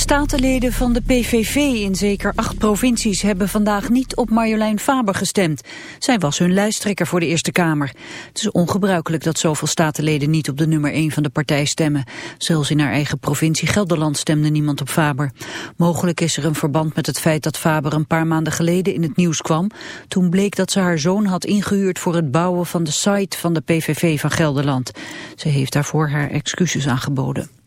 Statenleden van de PVV in zeker acht provincies hebben vandaag niet op Marjolein Faber gestemd. Zij was hun lijsttrekker voor de Eerste Kamer. Het is ongebruikelijk dat zoveel statenleden niet op de nummer 1 van de partij stemmen. Zelfs in haar eigen provincie Gelderland stemde niemand op Faber. Mogelijk is er een verband met het feit dat Faber een paar maanden geleden in het nieuws kwam. Toen bleek dat ze haar zoon had ingehuurd voor het bouwen van de site van de PVV van Gelderland. Ze heeft daarvoor haar excuses aangeboden.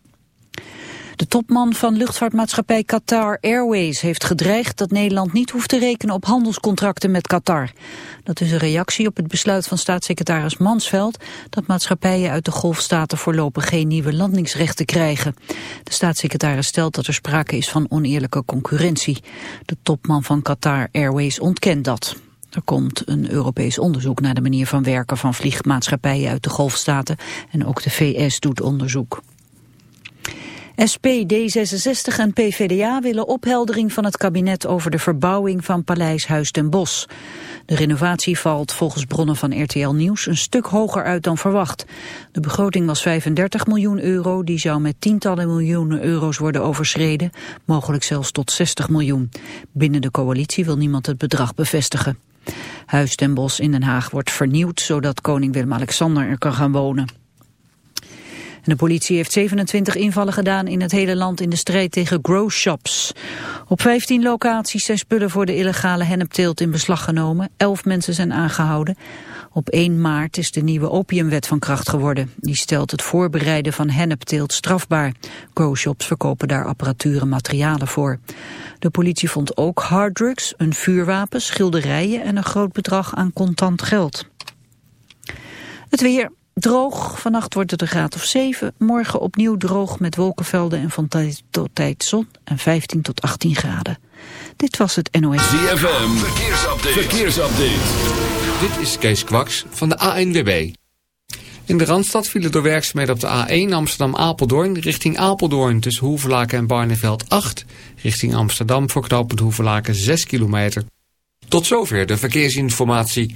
De topman van luchtvaartmaatschappij Qatar Airways heeft gedreigd dat Nederland niet hoeft te rekenen op handelscontracten met Qatar. Dat is een reactie op het besluit van staatssecretaris Mansveld dat maatschappijen uit de golfstaten voorlopig geen nieuwe landingsrechten krijgen. De staatssecretaris stelt dat er sprake is van oneerlijke concurrentie. De topman van Qatar Airways ontkent dat. Er komt een Europees onderzoek naar de manier van werken van vliegmaatschappijen uit de golfstaten en ook de VS doet onderzoek. SP, D66 en PVDA willen opheldering van het kabinet over de verbouwing van Paleis Huis ten Bosch. De renovatie valt volgens bronnen van RTL Nieuws een stuk hoger uit dan verwacht. De begroting was 35 miljoen euro, die zou met tientallen miljoenen euro's worden overschreden, mogelijk zelfs tot 60 miljoen. Binnen de coalitie wil niemand het bedrag bevestigen. Huis ten Bosch in Den Haag wordt vernieuwd, zodat koning Willem-Alexander er kan gaan wonen de politie heeft 27 invallen gedaan in het hele land in de strijd tegen grow shops. Op 15 locaties zijn spullen voor de illegale hennepteelt in beslag genomen. 11 mensen zijn aangehouden. Op 1 maart is de nieuwe opiumwet van kracht geworden. Die stelt het voorbereiden van hennepteelt strafbaar. Grow-shops verkopen daar apparatuur en materialen voor. De politie vond ook harddrugs, een vuurwapen, schilderijen en een groot bedrag aan contant geld. Het weer. Droog, vannacht wordt het een graad of 7. Morgen opnieuw droog met wolkenvelden en van tijd tot tijd zon en 15 tot 18 graden. Dit was het NOS. ZFM, verkeersupdate. verkeersupdate. Dit is Kees Kwaks van de ANWB. In de Randstad vielen door werkzaamheden op de A1 Amsterdam-Apeldoorn... richting Apeldoorn tussen Hoevelaken en Barneveld 8... richting Amsterdam voor knooppunt Hoevelaken 6 kilometer. Tot zover de verkeersinformatie.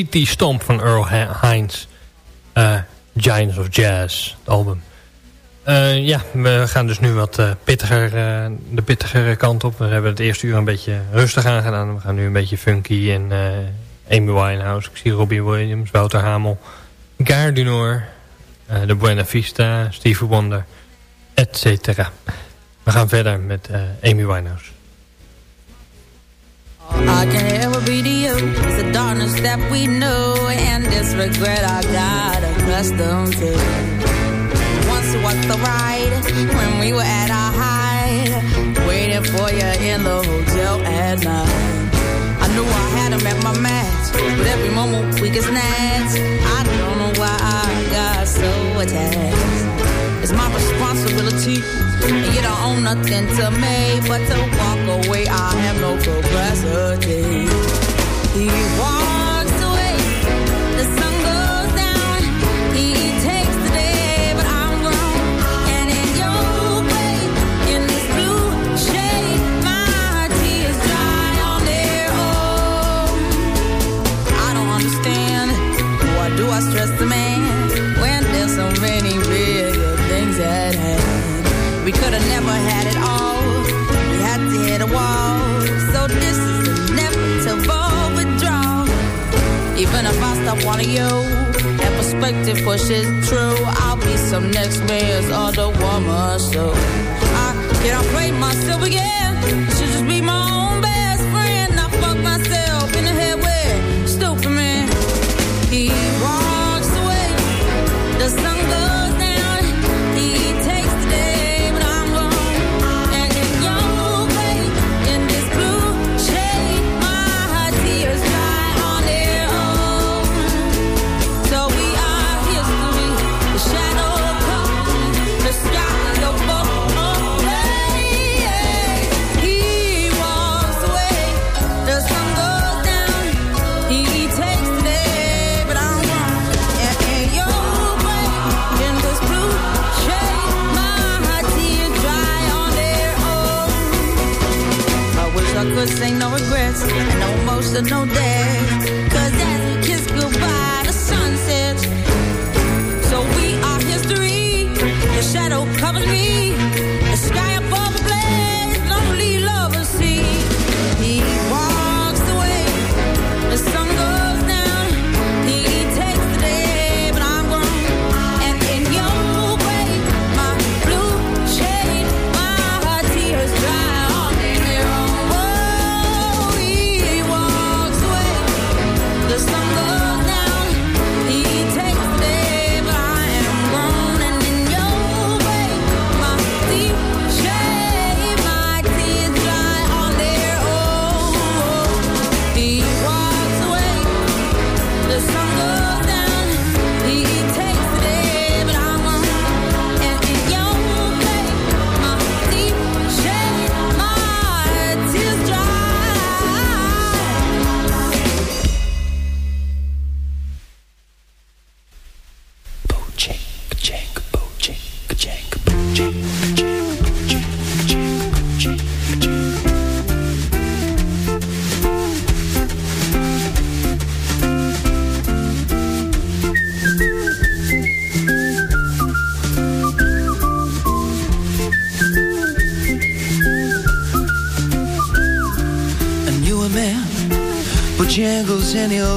GT Stomp van Earl Hines. Uh, Giants of Jazz, het album. Uh, ja, we gaan dus nu wat uh, pittiger, de pittigere kant op. We hebben het eerste uur een beetje rustig aangedaan. We gaan nu een beetje funky en Amy Winehouse. Ik zie Robbie Williams, Wouter Hamel, Gare Dunor, de Buena Vista, Stevie Wonder, etc. We gaan verder met Amy Winehouse. I can ever be to you It's the darkness that we know. And this regret I got accustomed to. Once was the ride When we were at our height Waiting for you in the hotel at night. I knew I had him at my match. But every moment we get snatched I don't know why I got so attached. It's my responsibility. And you don't own nothing to me but to way, I have no capacity. He wants Wanting you, and perspective pushes true, I'll be some next man's other woman. So I cannot play myself again. Should just be my own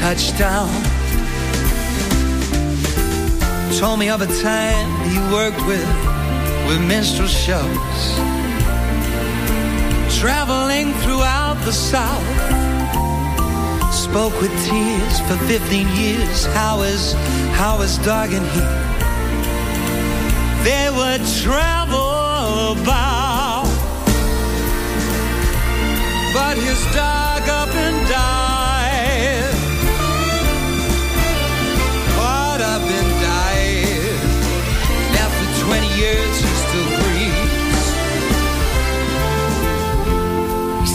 touch down. Told me of a time he worked with with minstrel shows, traveling throughout the South. Spoke with tears for 15 years. How is how is dog and he? They would travel about. But his dog up and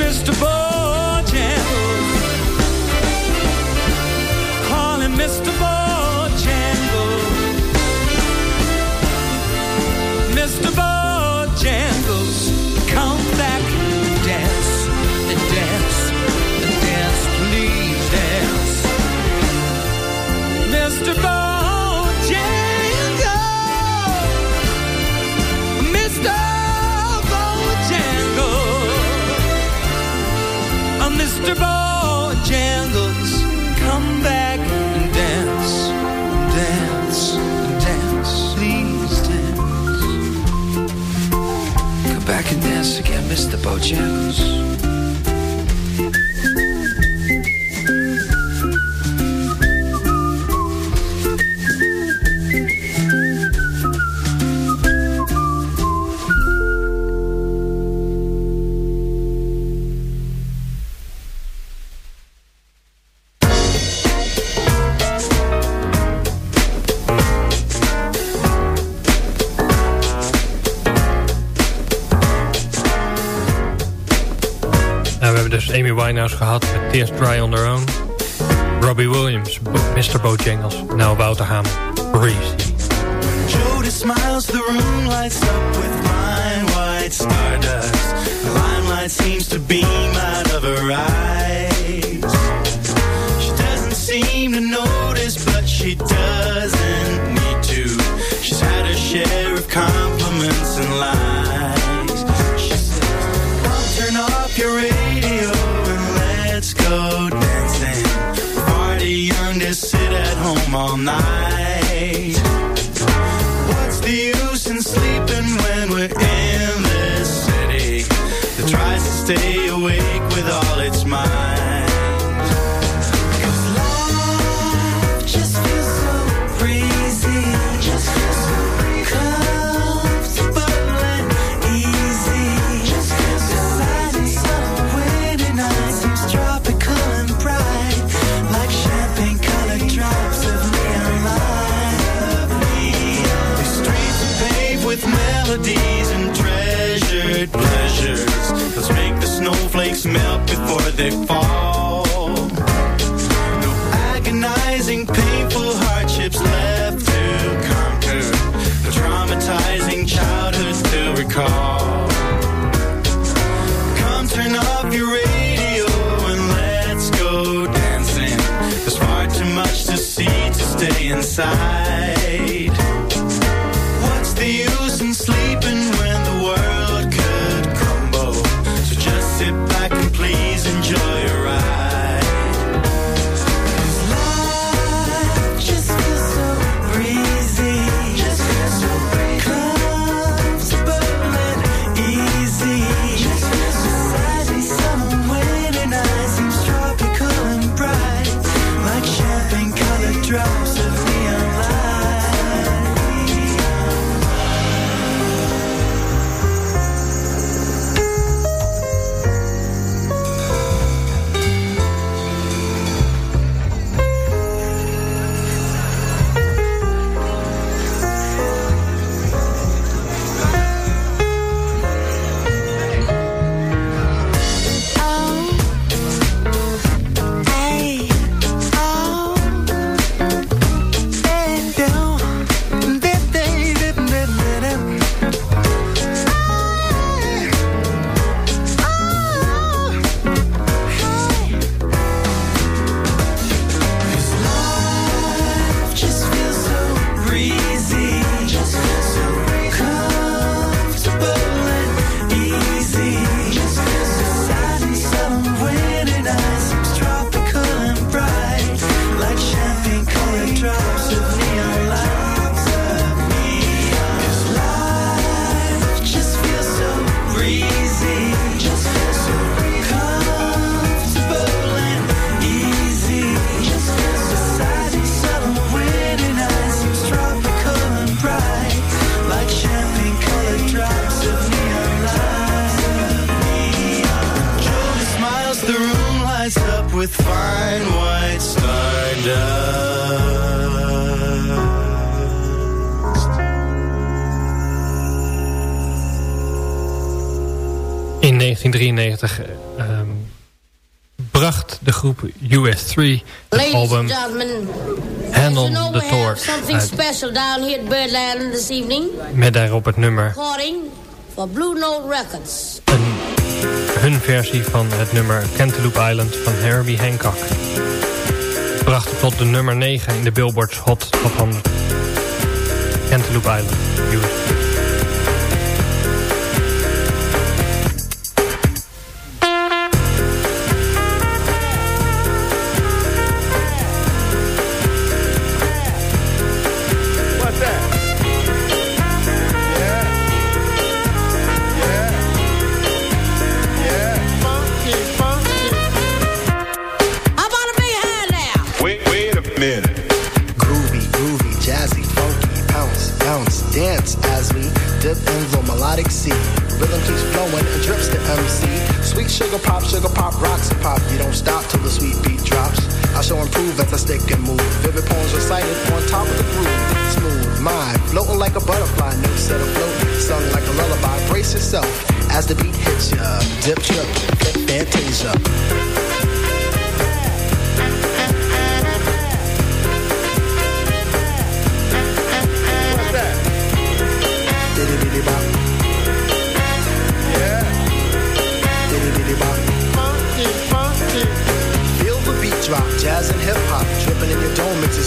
Mr. Boy. Winehouse gehad met Tears Dry on Their Own. Robbie Williams, Bo Mr. Bojangles. Nou, Wouter Breezy. Jody smiles, the room lights up with fine white stardust. The limelight seems to beam out of her eyes. She doesn't seem to notice, but she doesn't need to. She's had her share of compliments and lies. Home all night. What's the use in sleeping when we're in this city that tries to stay Fall. US3 het album Handle the Torch something special down here at Birdland this evening. Met daarop het nummer. Recording for Blue Note Records. Een, hun versie van het nummer Cantaloupe Island van Herbie Hancock. Bracht tot de nummer 9 in de Billboard's Hot Top 100. Cantaloupe Island, excited, on top of the groove. Smooth mind, floating like a butterfly, no set afloat. Sung like a lullaby, brace yourself as the beat hits ya. Dip, trip, fantasia.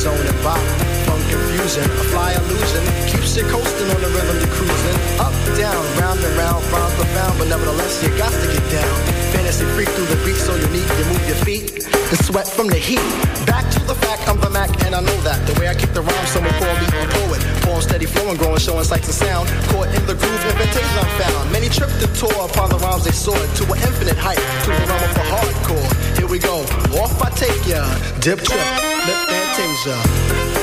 zone and bop. Fun confusing, a flyer losing. Keeps you coasting on the rhythm you're cruising. Up, down, round and round, rhymes profound, but nevertheless you got to get down. Fantasy freak through the beat, so unique. You move your feet, the sweat from the heat. Back to the fact, I'm the Mac, and I know that. The way I kick the rhyme, so call me a poet. Falling steady flowing, growing, showing sights and sound. Caught in the groove, invitation I found. Many tripped the tour upon the rhymes they soared to an infinite height, to the realm of the hardcore. Here we go, off I take ya, dip trip lip fantasia.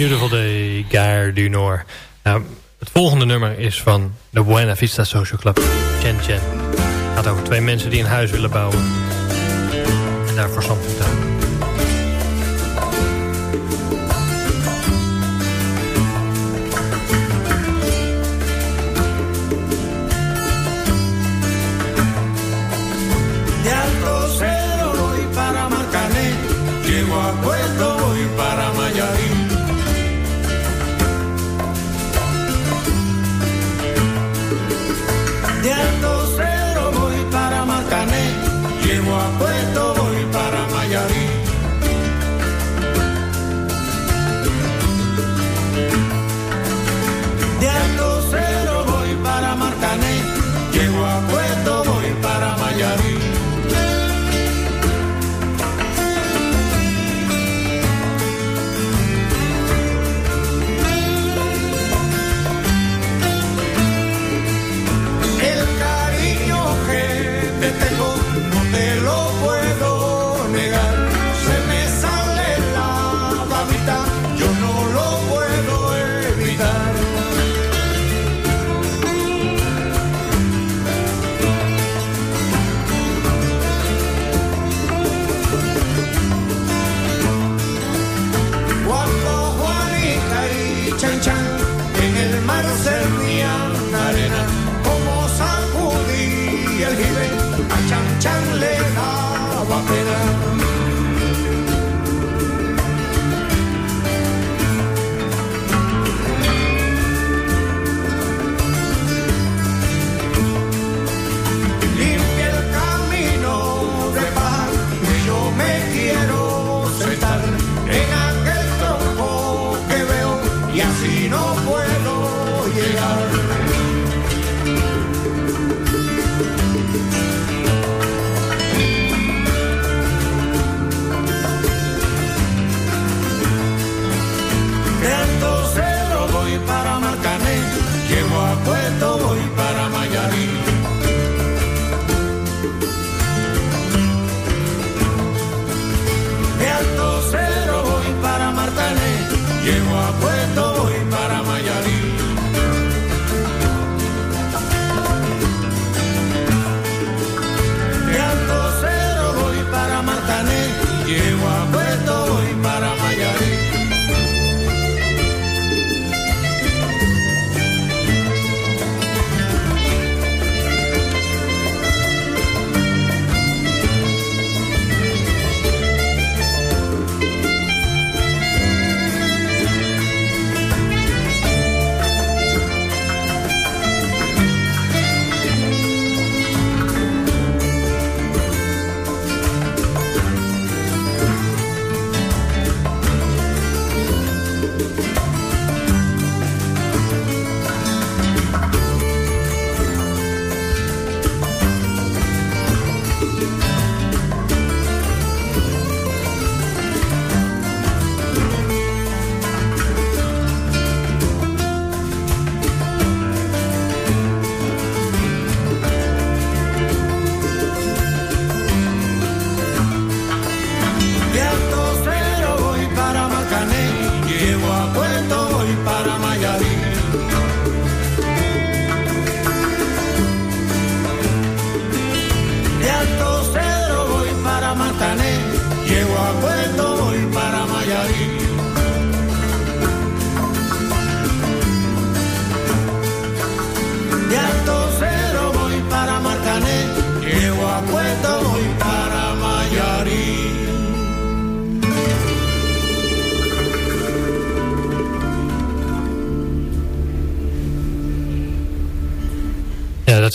Beautiful Day, Gare du. Nou, het volgende nummer is van de Buena Vista Social Club, Chen Chen. Het gaat over twee mensen die een huis willen bouwen. En daarvoor something aan. dat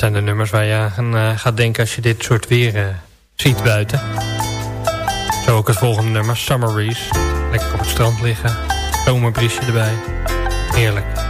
zijn de nummers waar je aan uh, gaat denken als je dit soort weer uh, ziet buiten. Zo ook het volgende nummer, Summer Breeze. Lekker op het strand liggen, zomerbriesje erbij. Heerlijk.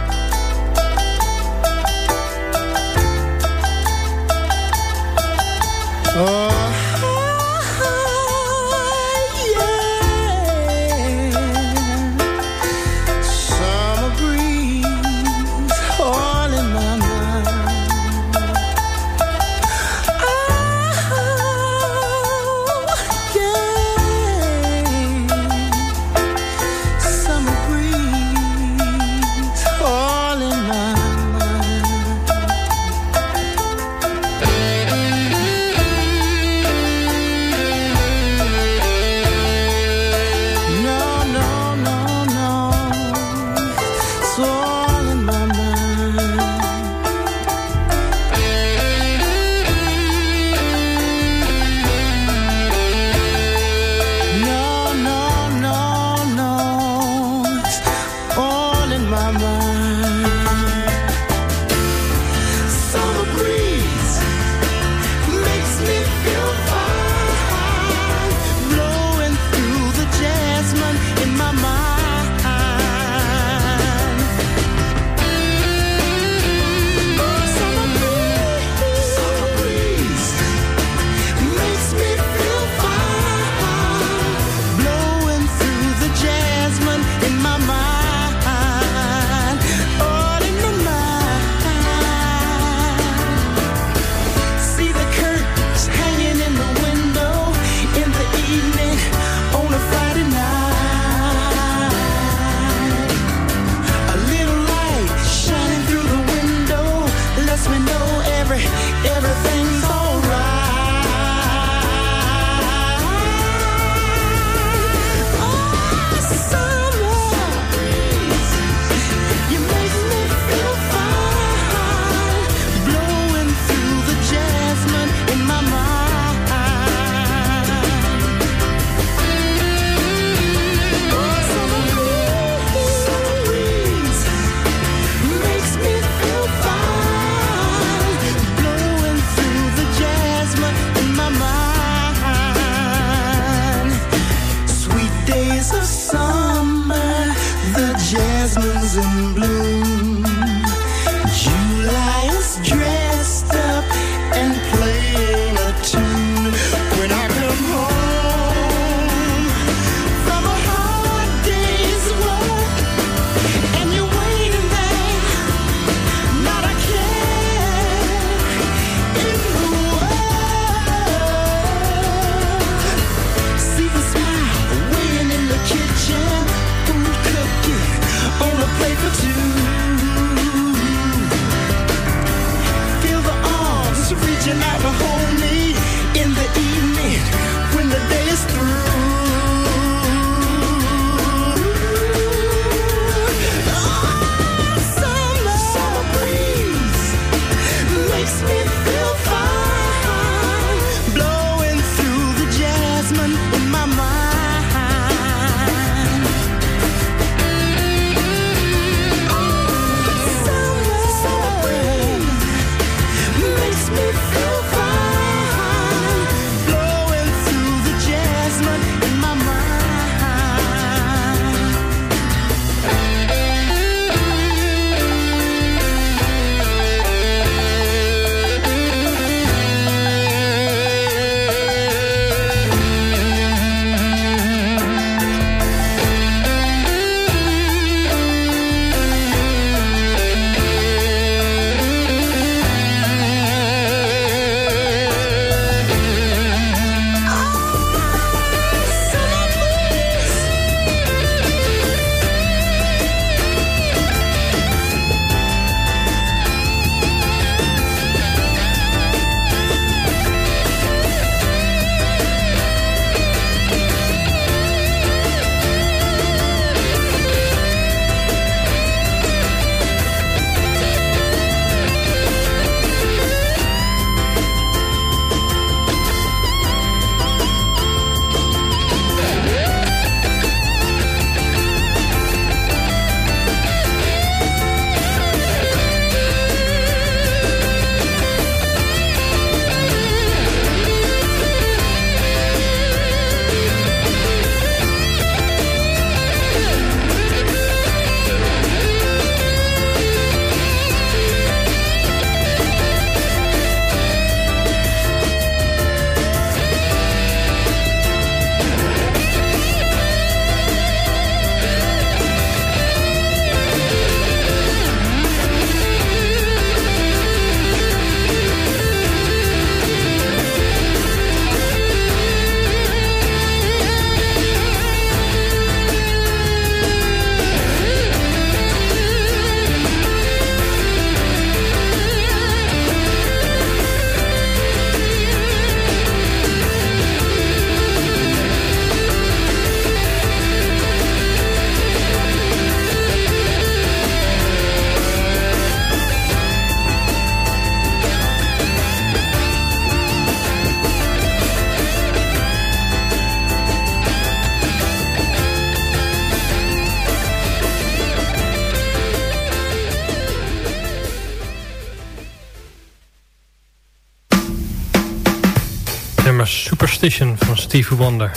Superstition van Stevie Wonder.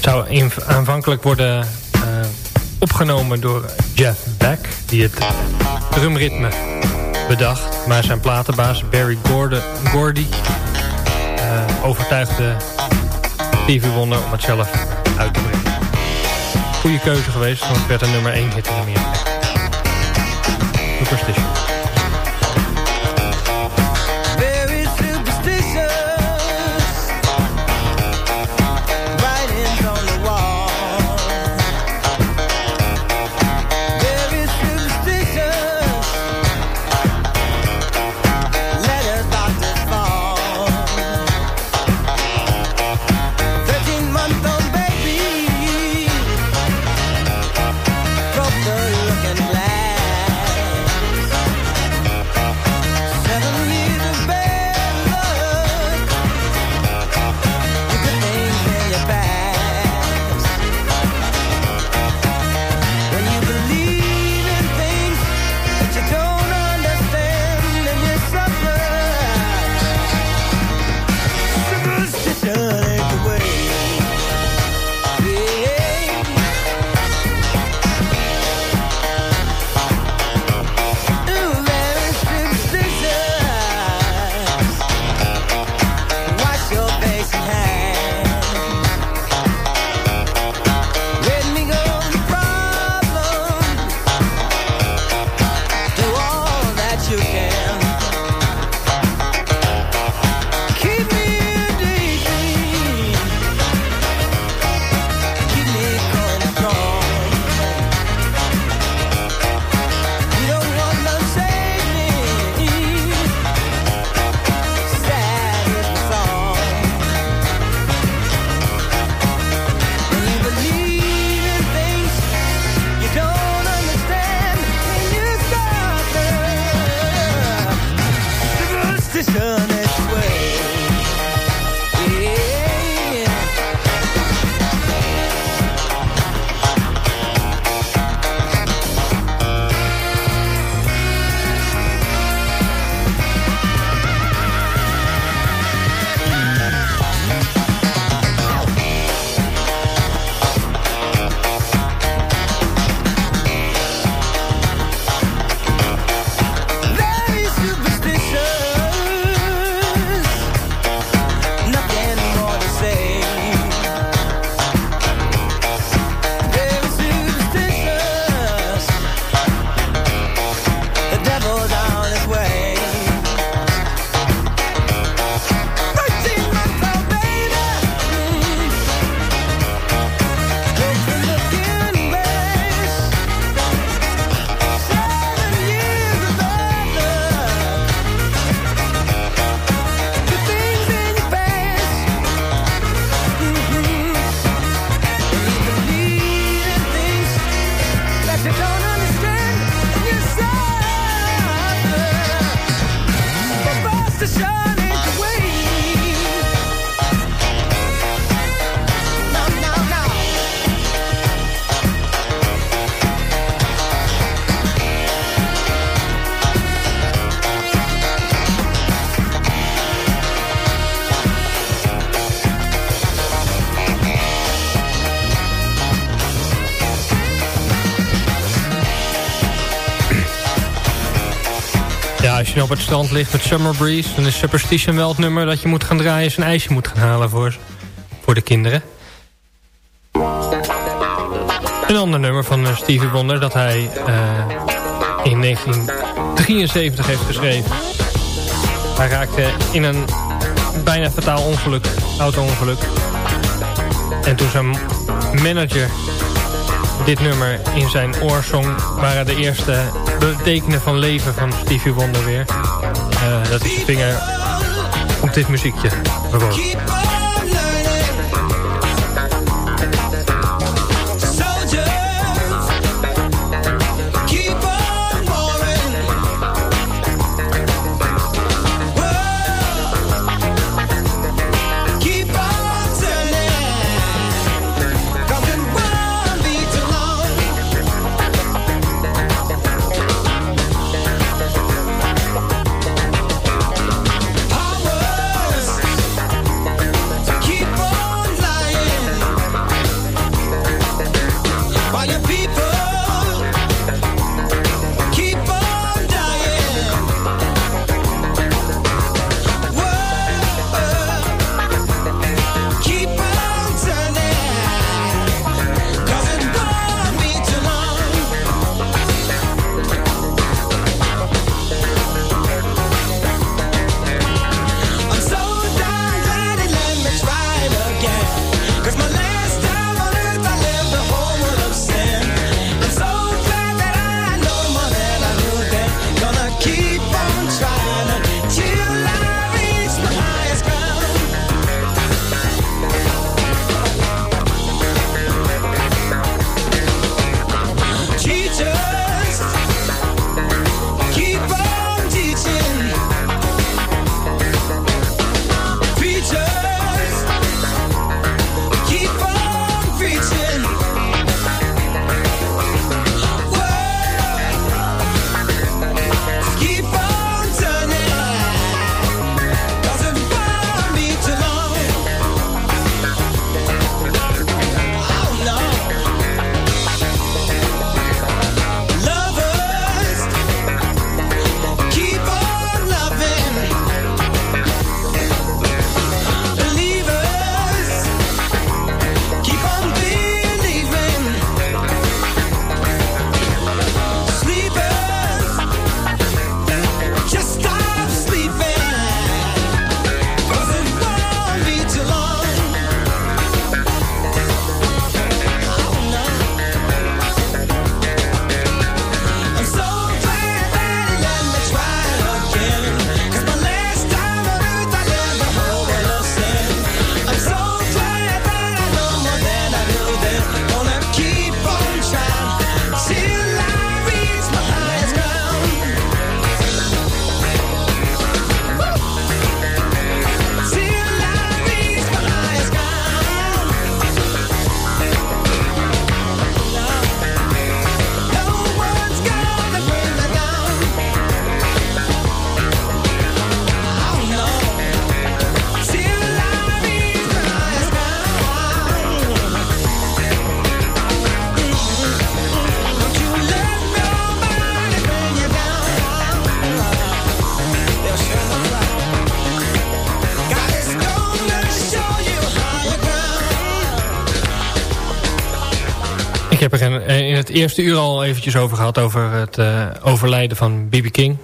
Zou aanvankelijk worden eh, opgenomen door Jeff Beck, die het drumritme bedacht. Maar zijn platenbaas Barry Gordon, Gordy eh, overtuigde Stevie Wonder om het zelf uit te brengen. Goede keuze geweest, want het werd een nummer 1 hit in Amerika. Superstition. Op het strand ligt met Summer Breeze... dan is Superstition wel het nummer dat je moet gaan draaien... en een ijsje moet gaan halen voor, voor de kinderen. Een ander nummer van uh, Stevie Wonder... dat hij uh, in 1973 heeft geschreven. Hij raakte in een bijna fataal ongeluk, auto-ongeluk. En toen zijn manager dit nummer in zijn oor zong... waren de eerste betekenen van leven van Stevie Wonder weer. Uh, dat is de vinger op dit muziekje. Bijvoorbeeld. Het eerste uur al eventjes over gehad... over het uh, overlijden van B.B. King.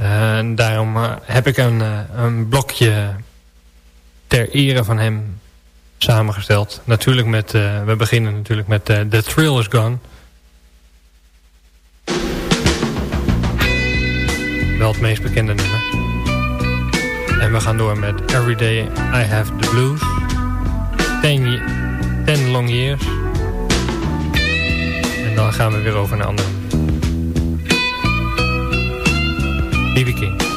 Uh, en daarom uh, heb ik een, een blokje ter ere van hem samengesteld. Natuurlijk met, we beginnen natuurlijk met The Thrill Is Gone. Wel het meest bekende nummer. En we gaan door met Every Day I Have The Blues. Ten, ten Long Years dan gaan we weer over naar andere. B.B. King.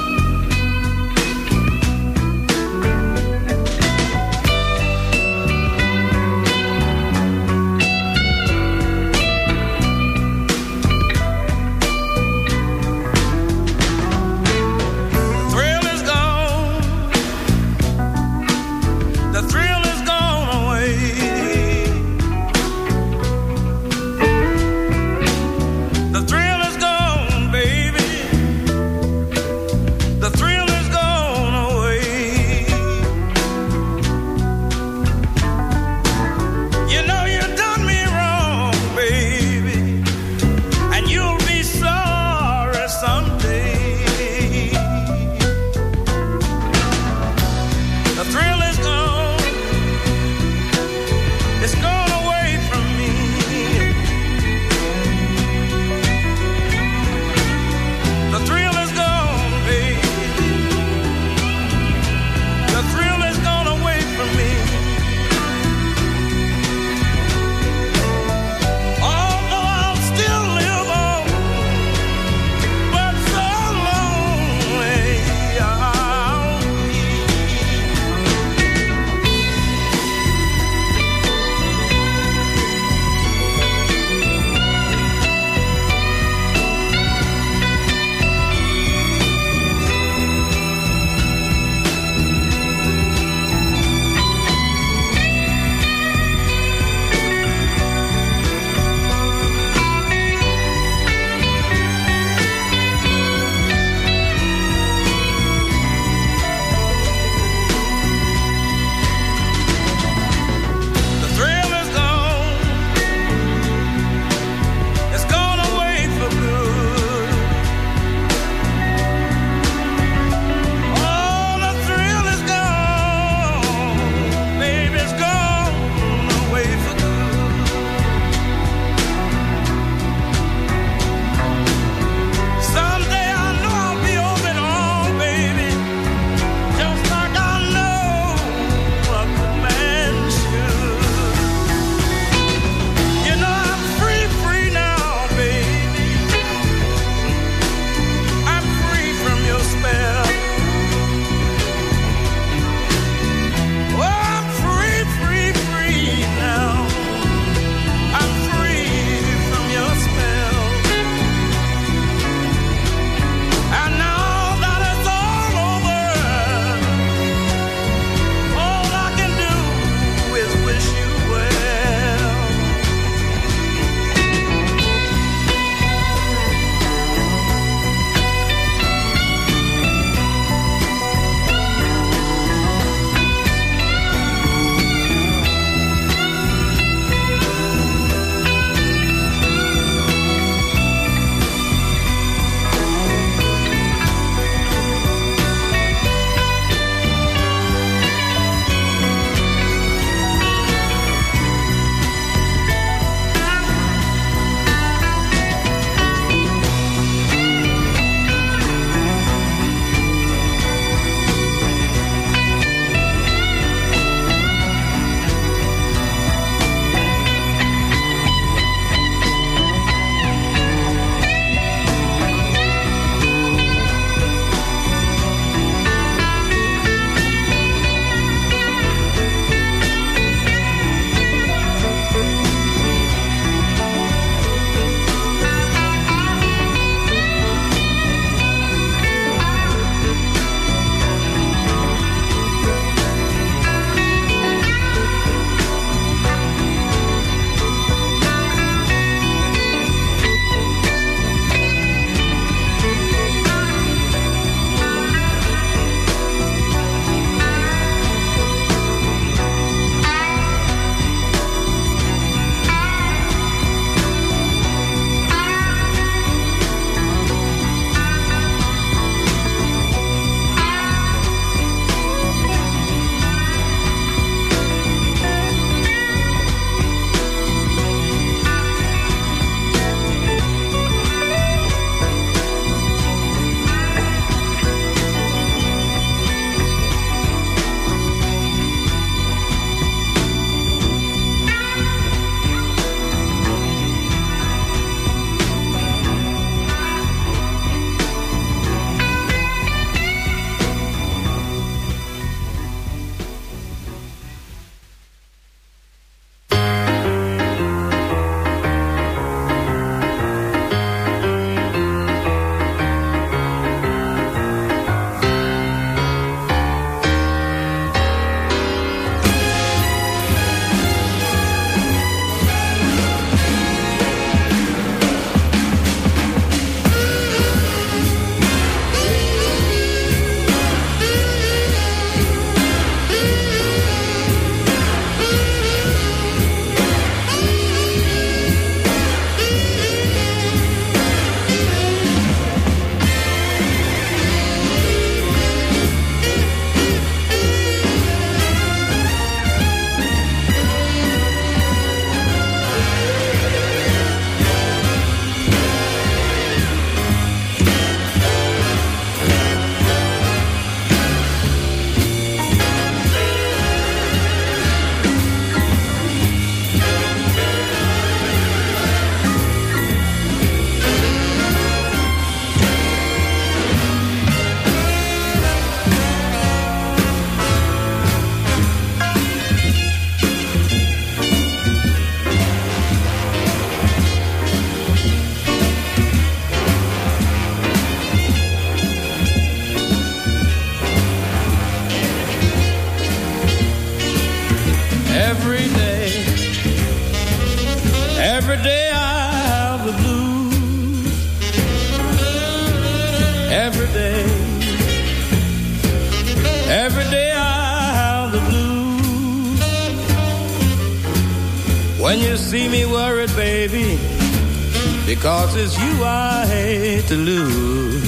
It's you I hate to lose.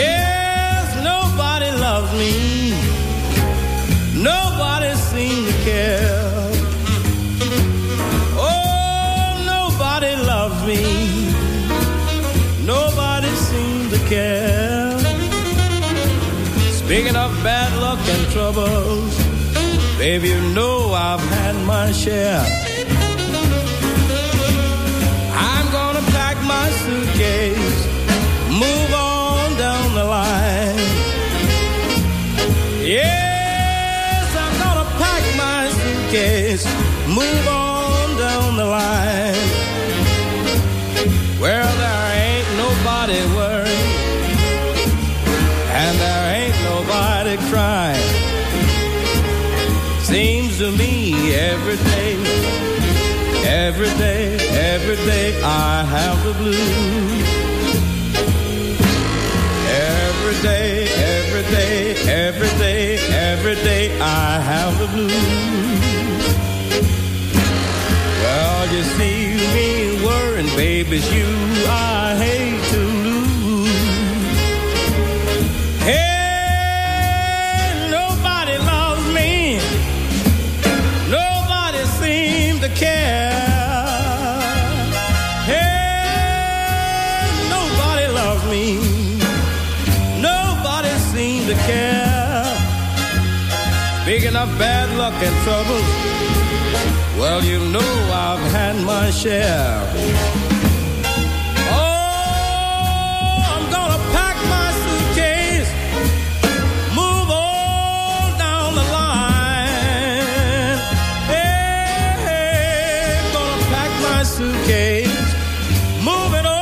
Yes, nobody loves me. Nobody seems to care. Oh, nobody loves me. Nobody seems to care. Speaking of bad luck and troubles, baby, you know I've had my share. Suitcase, move on down the line. Well, there ain't nobody worrying, and there ain't nobody crying. Seems to me every day, every day, every day I have the blues. Every day, every day, every day, every day I have the blues. You see me worrying, baby, it's you I hate to lose. Hey, nobody loves me. Nobody seems to care. Hey, nobody loves me. Nobody seems to care. Speaking of bad luck and trouble, well, you know I've had my share. Oh, I'm gonna pack my suitcase, move on down the line. Hey, hey, gonna pack my suitcase, move it on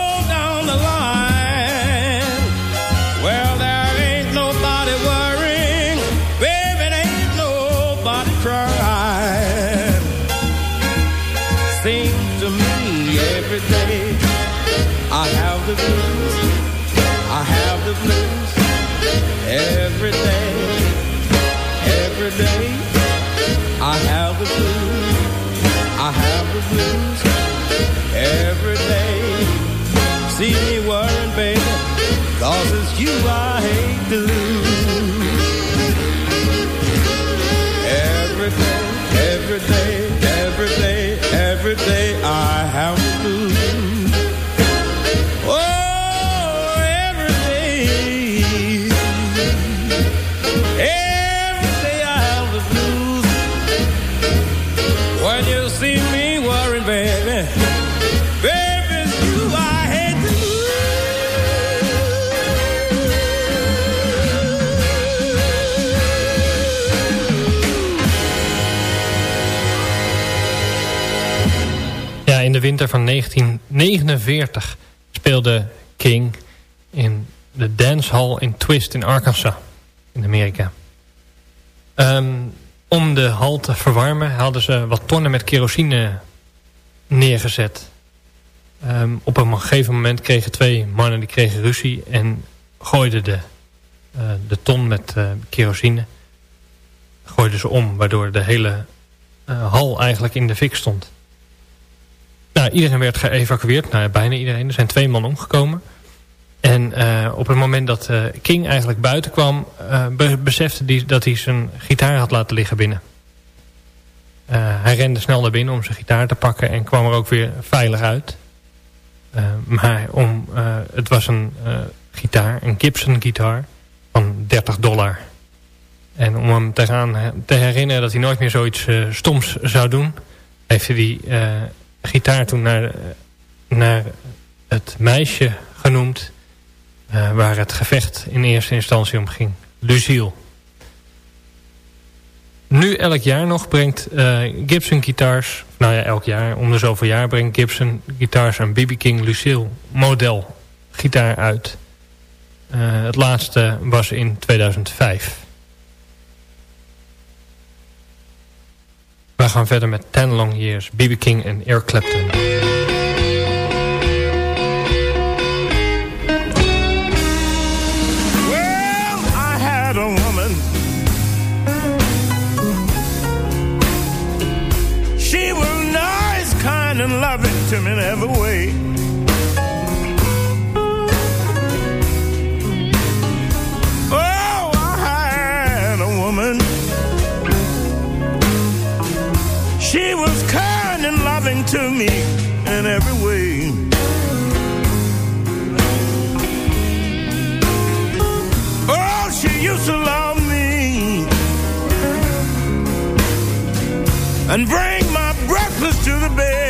hate. Every day, every day, every day, every day I have van 1949 speelde King in de Dance Hall in Twist in Arkansas, in Amerika. Ehm, om de hal te verwarmen hadden ze wat tonnen met kerosine neergezet. Ehm, op een gegeven moment kregen twee mannen die kregen ruzie en gooiden de, eh, de ton met eh, kerosine gooiden ze om, waardoor de hele eh, hal eigenlijk in de fik stond. Nou, iedereen werd geëvacueerd. Nou, bijna iedereen. Er zijn twee man omgekomen. En uh, op het moment dat uh, King eigenlijk buiten kwam... Be besefte hij dat hij zijn gitaar had laten liggen binnen. hij rende snel naar binnen om zijn gitaar te pakken... en kwam er ook weer veilig uit. maar om, het was een gitaar, een Gibson gitaar... van 30 dollar. En om hem te, gaan, te herinneren dat hij nooit meer zoiets stoms zou doen... heeft hij die gitaar toen naar, naar het meisje genoemd... Uh, waar het gevecht in eerste instantie om ging. Lucille. Nu elk jaar nog brengt uh, Gibson Guitars... nou ja, elk jaar, om de zoveel jaar... brengt Gibson Guitars een BB King Lucille model gitaar uit. Uh, het laatste was in 2005. We gaan verder met Ten Long Years, B.B. King en Eric Clapton. Well, I had a woman. She was nice, kind, and loving to me in every way. To me in every way. Oh, she used to love me and bring my breakfast to the bed